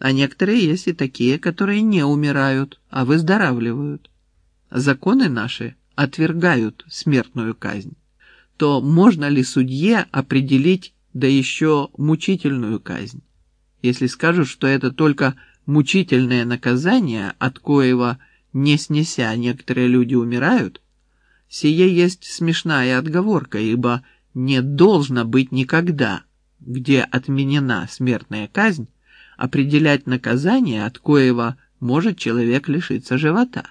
А некоторые есть и такие, которые не умирают, а выздоравливают. Законы наши отвергают смертную казнь. То можно ли судье определить да еще мучительную казнь? Если скажут, что это только мучительное наказание, от коего, не снеся, некоторые люди умирают, сие есть смешная отговорка, ибо не должно быть никогда, где отменена смертная казнь, определять наказание, от коего может человек лишиться живота.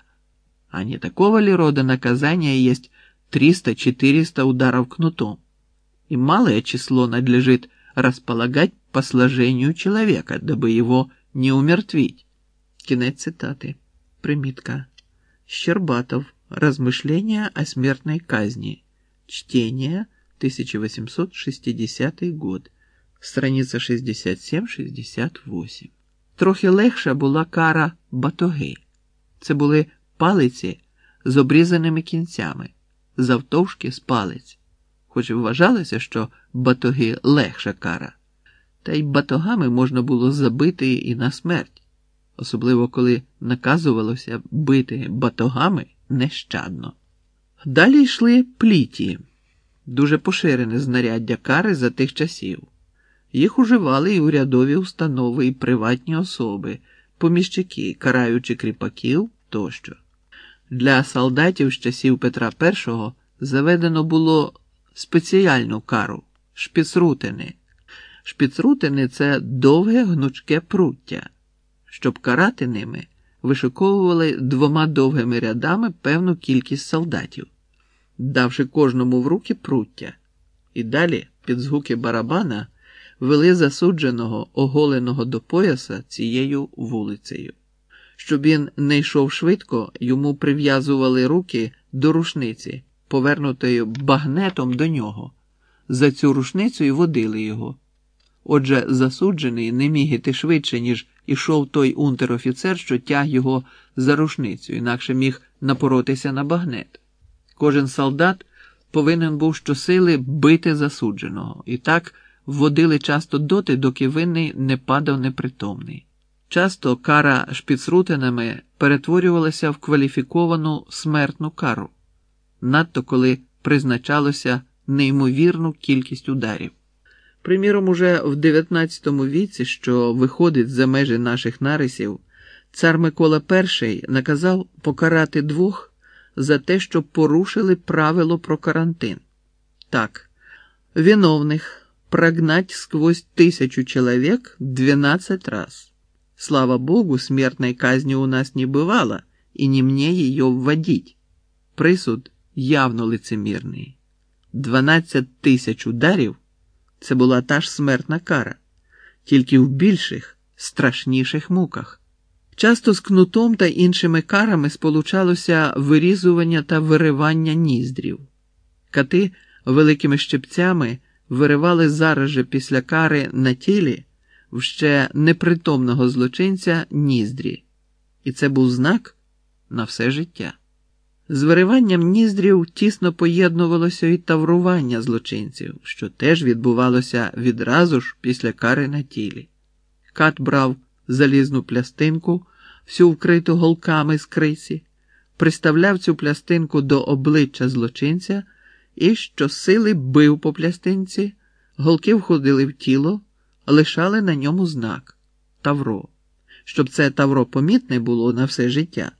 А не такого ли рода наказания есть 300-400 ударов кнутом? И малое число надлежит располагать по сложению человека, дабы его не умертвить. Кінець цитати. Примітка. Щербатов. Размышления о смертной казни. Чтение. 1860 год. Страниця 67-68. Трохи легша була кара батоги. Це були палиці з обрізаними кінцями, завтовшки з палець. Хоч вважалося, що батоги легша кара. Та й батогами можна було забити і на смерть, особливо коли наказувалося бити батогами нещадно. Далі йшли пліті, дуже поширене знаряддя кари за тих часів. Їх уживали і урядові установи, і приватні особи, поміщики, караючи кріпаків тощо. Для солдатів з часів Петра І заведено було спеціальну кару шпіцрутини. Шпіцрутини це довге гнучке пруття. Щоб карати ними, вишиковували двома довгими рядами певну кількість солдатів, давши кожному в руки пруття, і далі під звуки барабана вели засудженого, оголеного до пояса цією вулицею. Щоб він не йшов швидко, йому прив'язували руки до рушниці, повернутою багнетом до нього. За цю рушницю і водили його. Отже, засуджений не міг іти швидше, ніж ішов той унтер-офіцер, що тяг його за рушницю, інакше міг напоротися на багнет. Кожен солдат повинен був щосили бити засудженого, і так вводили часто доти, доки винний не падав непритомний. Часто кара шпіцрутинами перетворювалася в кваліфіковану смертну кару, надто коли призначалося неймовірну кількість ударів. Приміром, уже в 19 віці, що виходить за межі наших нарисів, цар Микола І наказав покарати двох за те, що порушили правило про карантин. Так, виновних прогнать сквозь тысячу человек 12 раз. Слава Богу, смертной казни у нас не бывало, и не мне ее вводить. Присуд явно лицемірний. 12 тисяч ударів це була та ж смертна кара, тільки в більших, страшніших муках. Часто з кнутом та іншими карами сполучалося вирізування та виривання ніздрів. Кати великими щепцями виривали зараз же після кари на тілі в ще непритомного злочинця ніздрі, і це був знак на все життя. З вириванням ніздрів тісно поєднувалося і таврування злочинців, що теж відбувалося відразу ж після кари на тілі. Кат брав залізну плястинку, всю вкриту голками з крисі, приставляв цю плястинку до обличчя злочинця і щосили бив по плястинці, голки входили в тіло, лишали на ньому знак Тавро, щоб це Тавро помітне було на все життя.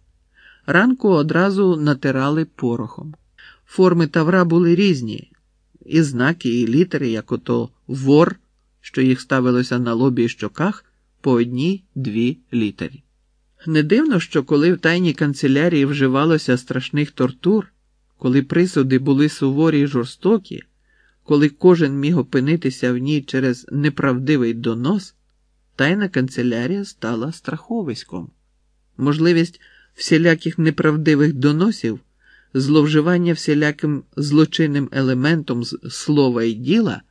Ранку одразу натирали порохом. Форми тавра були різні, і знаки, і літери, як ото вор, що їх ставилося на лобі і щоках, по одній дві літері. Не дивно, що коли в тайній канцелярії вживалося страшних тортур, коли присуди були суворі й жорстокі, коли кожен міг опинитися в ній через неправдивий донос, тайна канцелярія стала страховиськом. Можливість всіляких неправдивих доносів, зловживання всіляким злочинним елементом з слова і діла,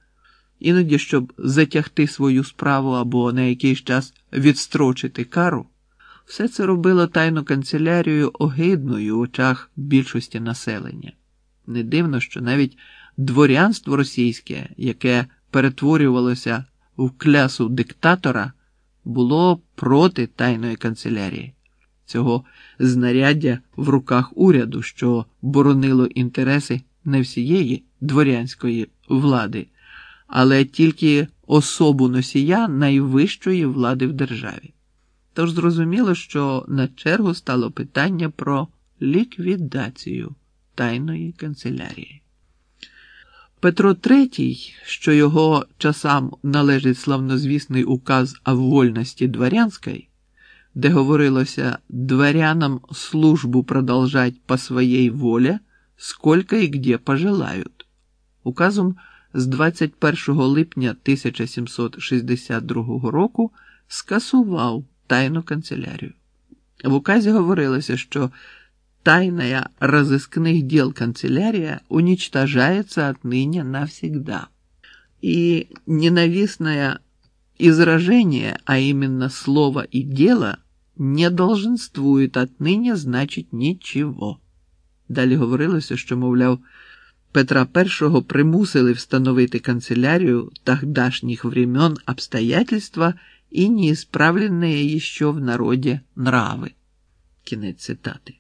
іноді, щоб затягти свою справу або на якийсь час відстрочити кару, все це робило тайну канцелярію огидною в очах більшості населення. Не дивно, що навіть дворянство російське, яке перетворювалося в клясу диктатора, було проти тайної канцелярії, цього знаряддя в руках уряду, що боронило інтереси не всієї дворянської влади, але тільки особу носія найвищої влади в державі. Тож зрозуміло, що на чергу стало питання про ліквідацію тайної канцелярії. Петро III, що його часам належить славнозвісний указ о вольності дворянської, де говорилося дворянам службу продолжать по своей воле, сколько і где пожелають. Указом з 21 липня 1762 року скасував тайну канцелярію. В указі говорилося, що тайная разыскных дел канцелярия уничтожается отныне навсегда. И ненавистное изражение, а именно слово и дело, не долженствует отныне значить нічого. Далі говорилося, що, мовляв, Петра І примусили встановити канцелярію тогдашніх времен обстоятельства і неисправленные еще в народі нрави. Кінець цитати.